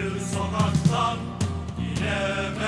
Öbür sokaktan yine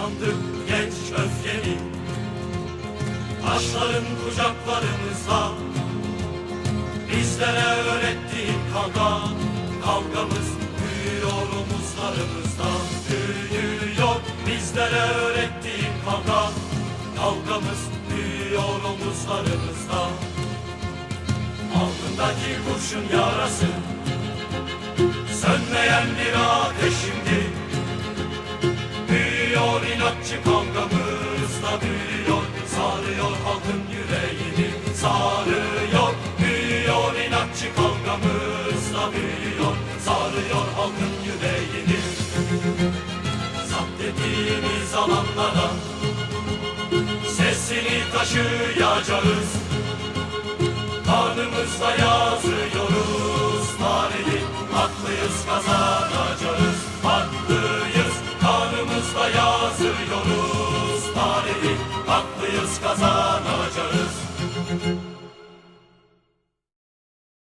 Kuşandık genç öfkeni Taşların kucaklarımızda Bizlere öğrettiğin kavga Kavgamız büyüyor omuzlarımızda. Büyüyor bizlere öğrettiğin kavga Kavgamız büyüyor omuzlarımızda. Alnındaki kurşun yarası Sönmeyen bir ateş şimdi Büyüyor inatçı kavgamız da büyüyor Sarıyor halkın yüreğini. Sarıyor Büyüyor inatçı kavgamız da büyüyor Sarıyor halkın yüreğini. Zapt ettiğimiz alanlara Sesini taşıyacağız. Kanımızla yazıyoruz tarihi Haklıyız kazanacağız Haydi haklıyız kazanacağız.